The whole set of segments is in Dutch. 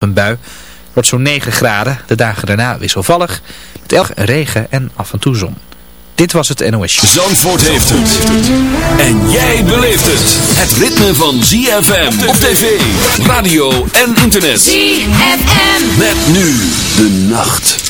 Een bui wordt zo'n 9 graden. De dagen daarna wisselvallig. Met elk regen en af en toe zon. Dit was het NOS. Zandvoort heeft het. En jij beleeft het. Het ritme van ZFM op tv, radio en internet. ZFM. Met nu de nacht.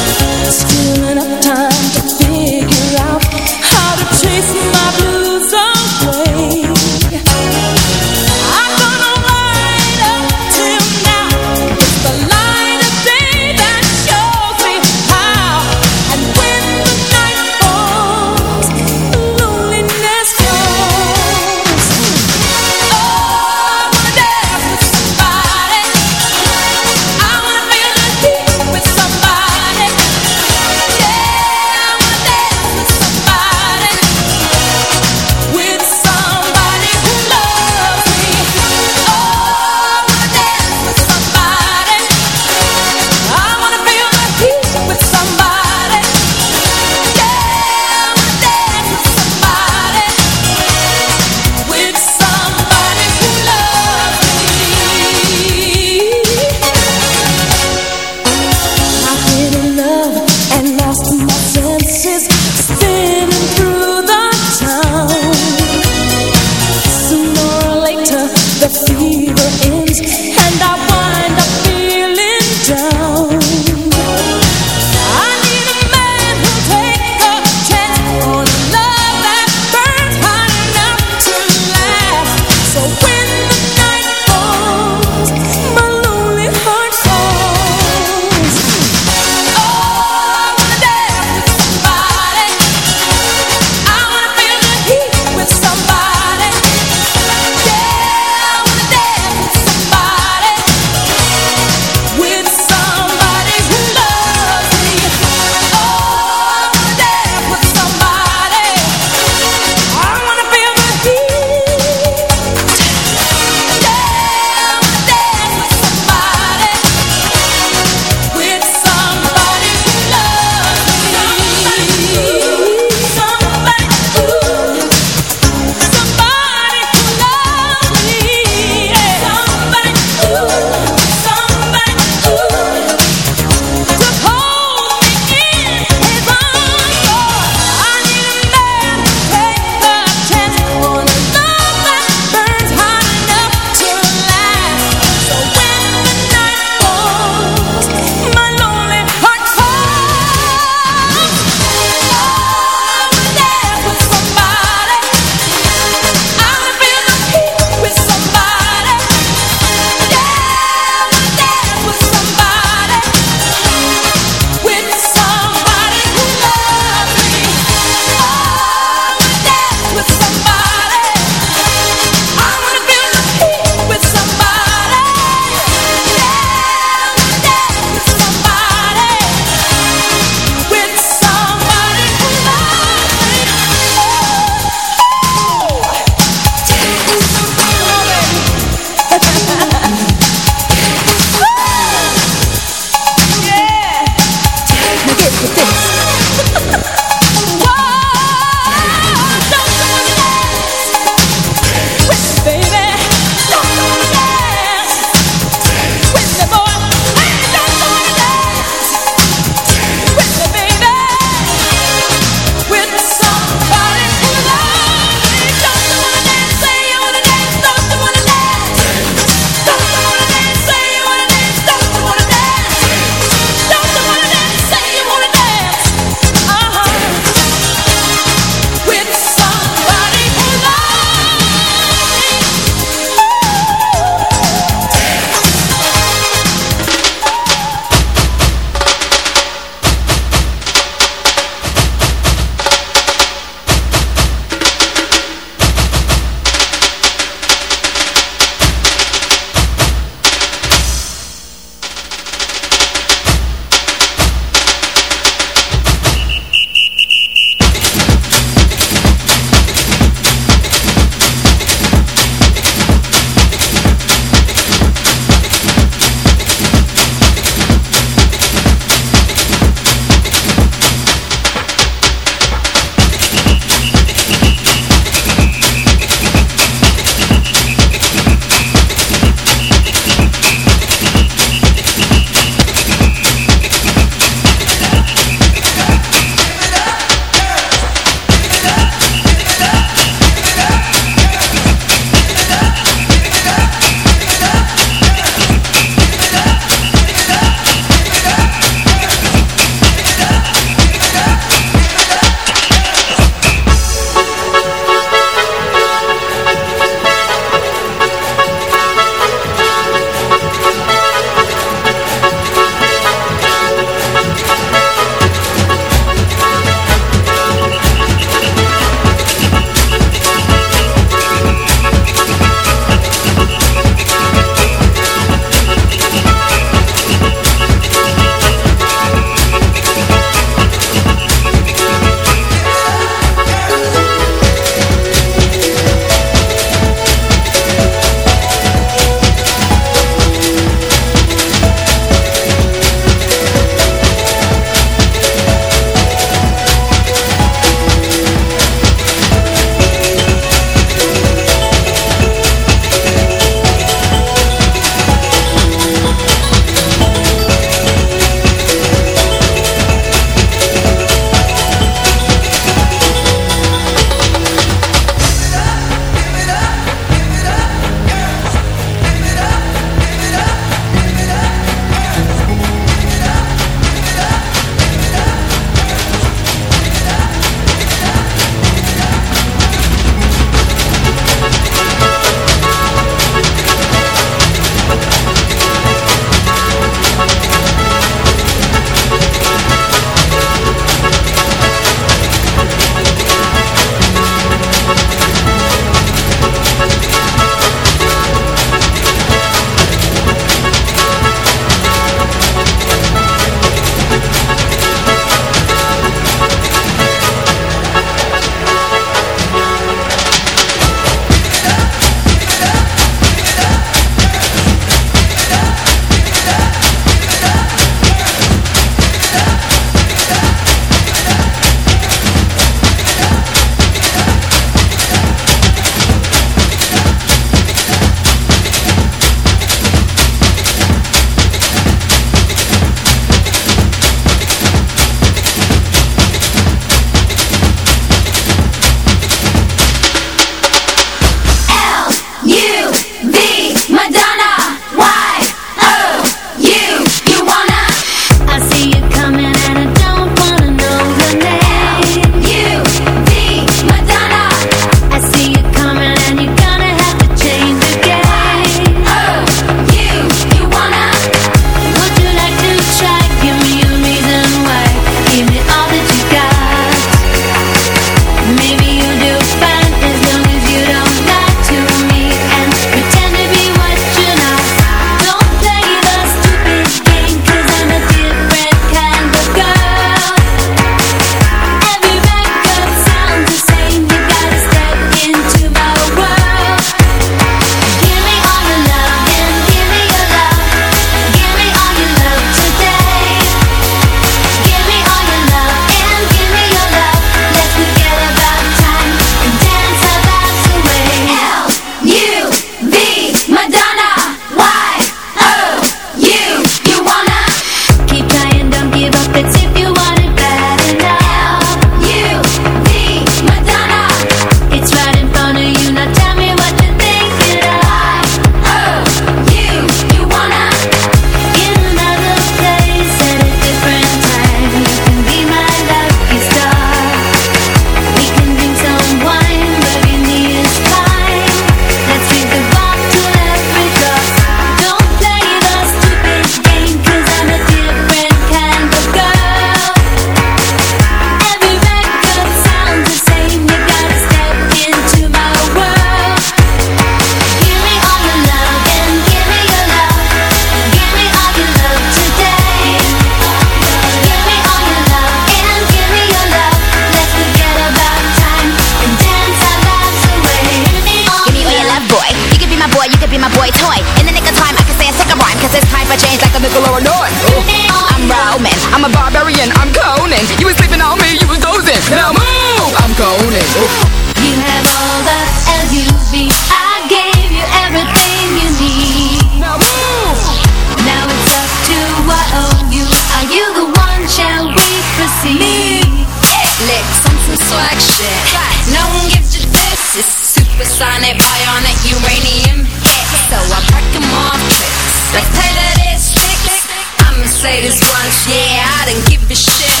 say this once, yeah, I don't give a shit.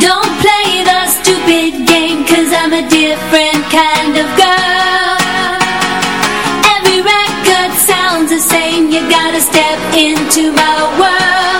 Don't play the stupid game, cause I'm a different kind of girl. Every record sounds the same, you gotta step into my world.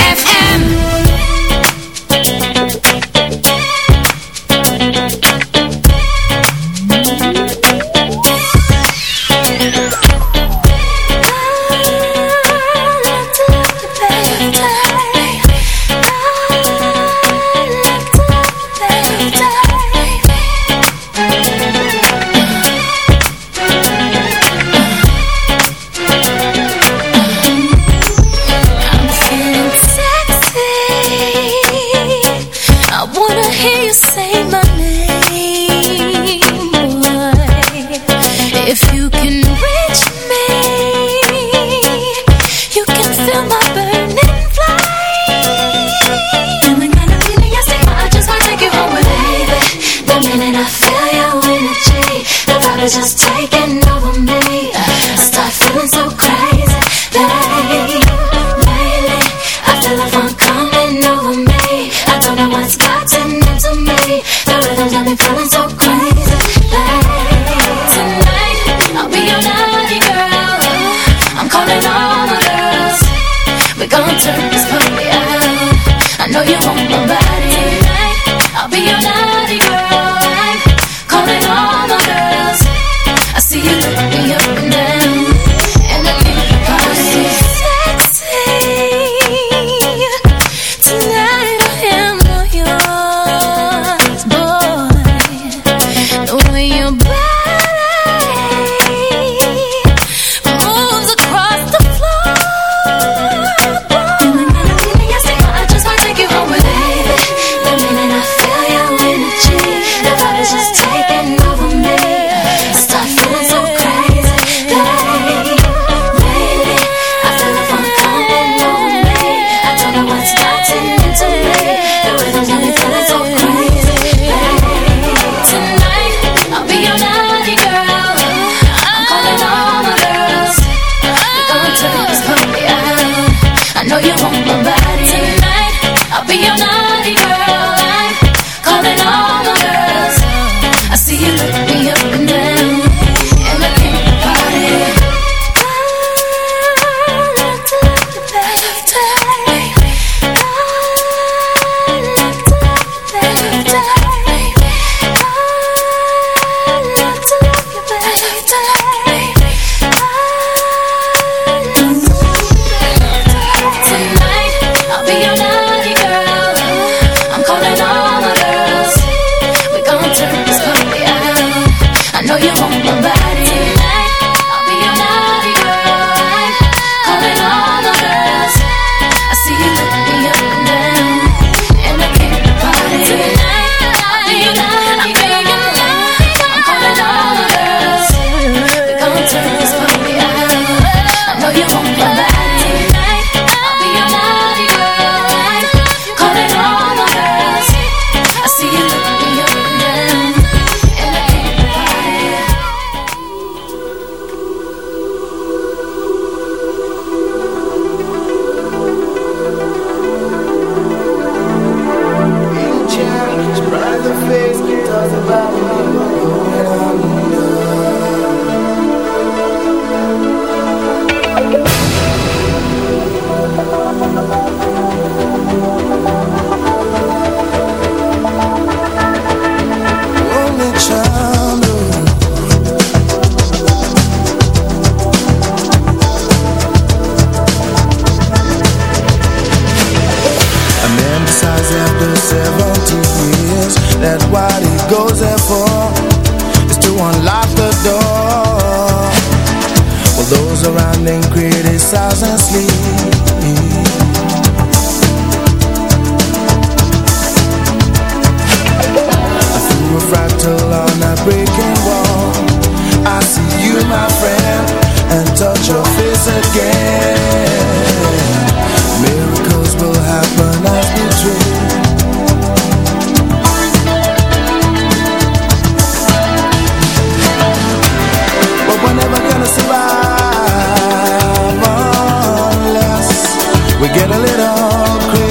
We get a little crazy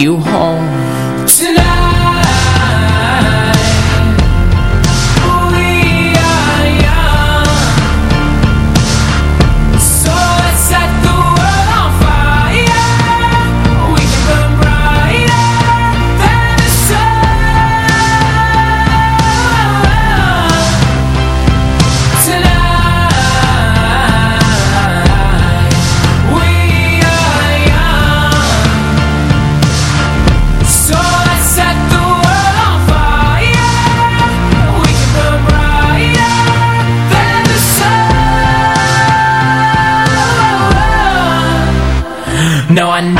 you home. No, I.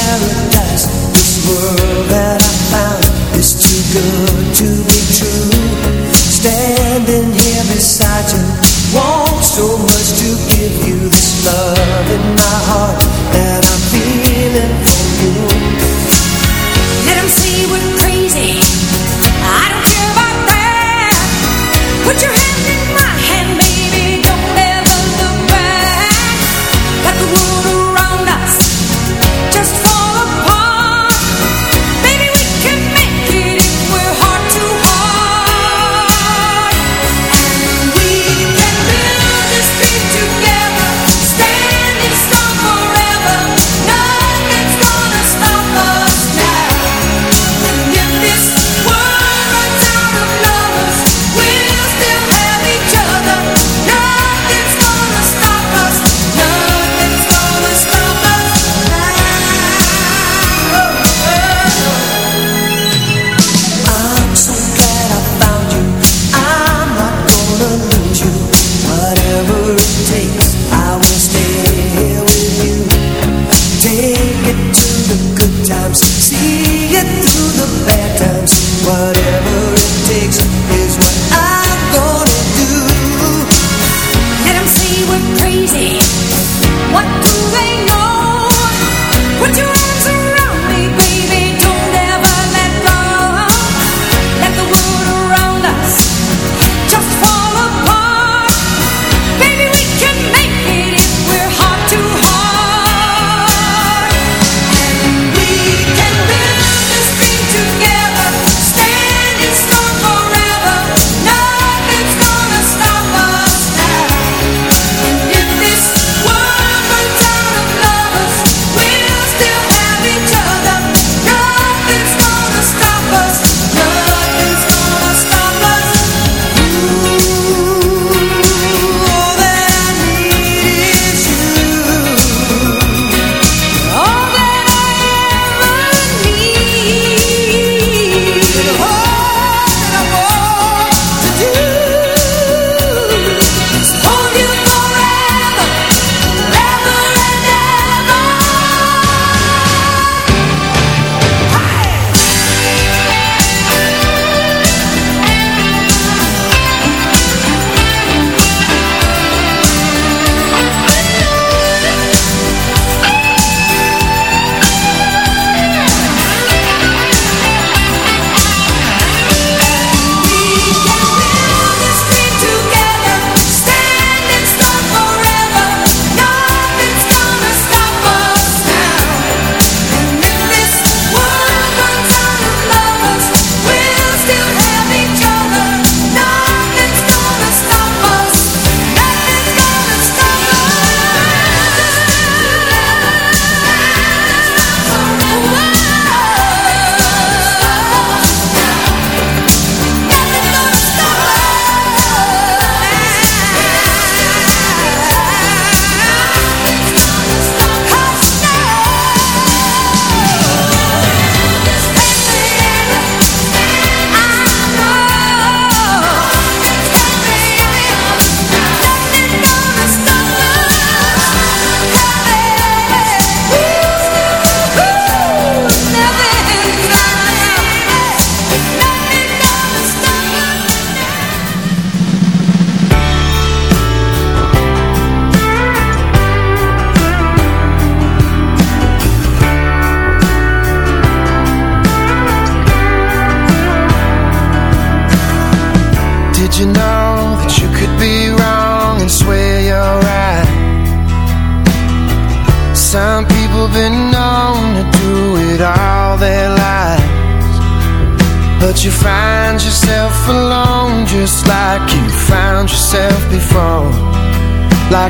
paradise. This world that I found is too good to be true. Standing here beside you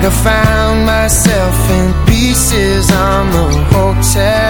like I found myself in pieces. On the hotel.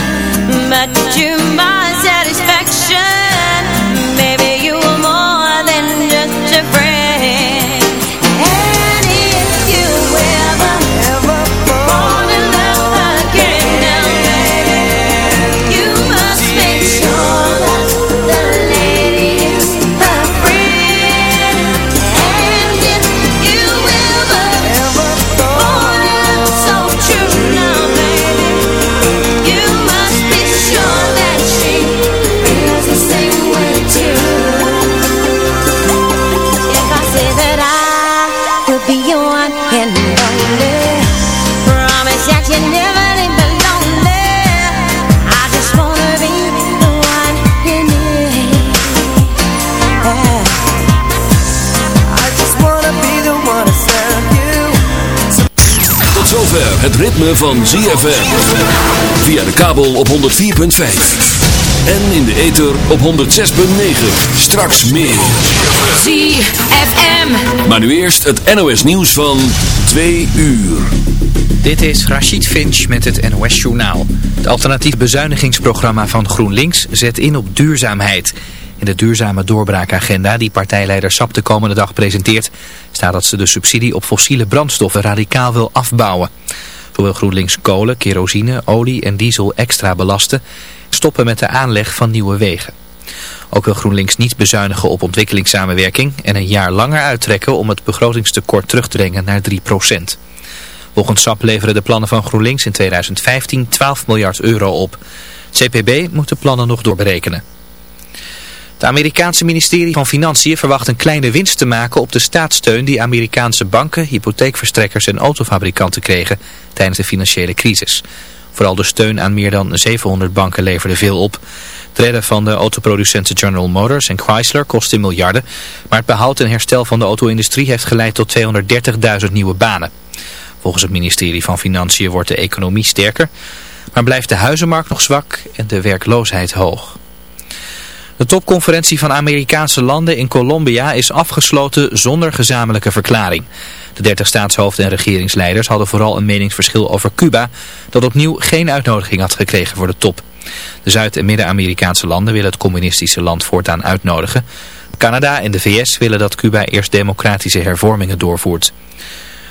het ritme van ZFM. Via de kabel op 104.5. En in de ether op 106.9. Straks meer. ZFM. Maar nu eerst het NOS nieuws van 2 uur. Dit is Rachid Finch met het NOS Journaal. Het alternatief bezuinigingsprogramma van GroenLinks zet in op duurzaamheid. In de duurzame doorbraakagenda die partijleider Sap de komende dag presenteert... staat dat ze de subsidie op fossiele brandstoffen radicaal wil afbouwen. Zo wil GroenLinks kolen, kerosine, olie en diesel extra belasten... stoppen met de aanleg van nieuwe wegen. Ook wil GroenLinks niet bezuinigen op ontwikkelingssamenwerking... en een jaar langer uittrekken om het begrotingstekort terug te brengen naar 3% Volgens SAP leveren de plannen van GroenLinks in 2015 12 miljard euro op. CPB moet de plannen nog doorberekenen. Het Amerikaanse ministerie van Financiën verwacht een kleine winst te maken op de staatssteun die Amerikaanse banken, hypotheekverstrekkers en autofabrikanten kregen tijdens de financiële crisis. Vooral de steun aan meer dan 700 banken leverde veel op. Het redden van de autoproducenten General Motors en Chrysler kostte miljarden, maar het behoud en herstel van de auto-industrie heeft geleid tot 230.000 nieuwe banen. Volgens het ministerie van Financiën wordt de economie sterker, maar blijft de huizenmarkt nog zwak en de werkloosheid hoog. De topconferentie van Amerikaanse landen in Colombia is afgesloten zonder gezamenlijke verklaring. De 30 staatshoofden en regeringsleiders hadden vooral een meningsverschil over Cuba, dat opnieuw geen uitnodiging had gekregen voor de top. De Zuid- en Midden-Amerikaanse landen willen het communistische land voortaan uitnodigen. Canada en de VS willen dat Cuba eerst democratische hervormingen doorvoert.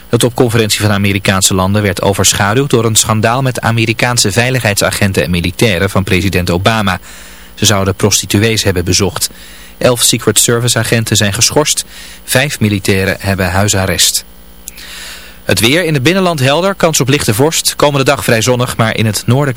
De topconferentie van Amerikaanse landen werd overschaduwd door een schandaal met Amerikaanse veiligheidsagenten en militairen van president Obama. Ze zouden prostituees hebben bezocht. Elf Secret Service agenten zijn geschorst. Vijf militairen hebben huisarrest. Het weer in het binnenland helder, kans op lichte vorst. Komende dag vrij zonnig, maar in het noorden